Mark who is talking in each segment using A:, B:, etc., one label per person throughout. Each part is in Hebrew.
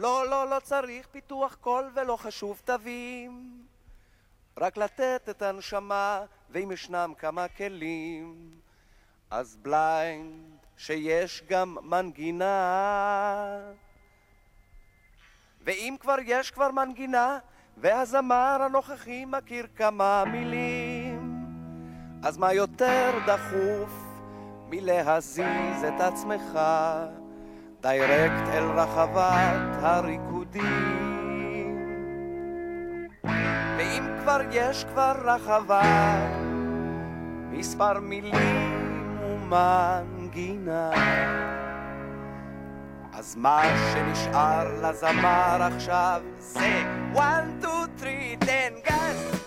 A: לא, לא, לא צריך פיתוח קול ולא חשוב תווים. רק לתת את הנשמה, ואם ישנם כמה כלים, אז בליינד שיש גם מנגינה. ואם כבר יש כבר מנגינה, והזמר הנוכחי מכיר כמה מילים, אז מה יותר דחוף מלהזיז את עצמך דיירקט אל רחבת הריקודים? ואם כבר יש כבר רחבה, מספר מילים ומנגינה. אז מה שנשאר לזמר עכשיו זה 1, 2, 3, תן גז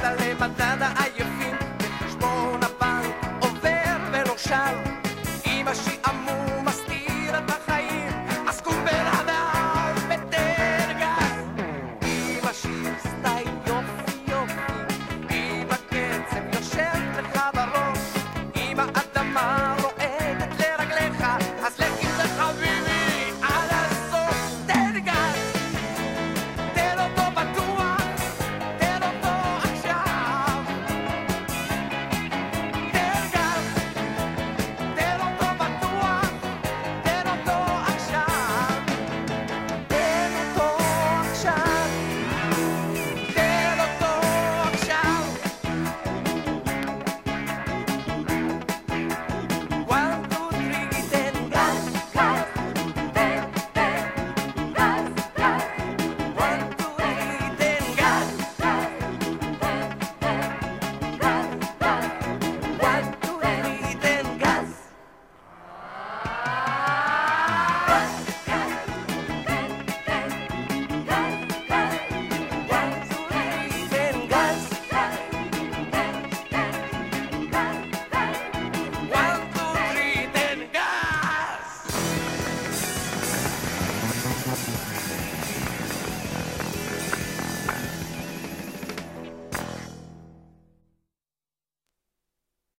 A: כללי מדד העייפים בחשבון הבנק עובר ונושל אם השעמום מסתיר את החיים אז קום בן אדם ותרגל אם השיר סטייל יופי יופי אם הקצב יושב לך בראש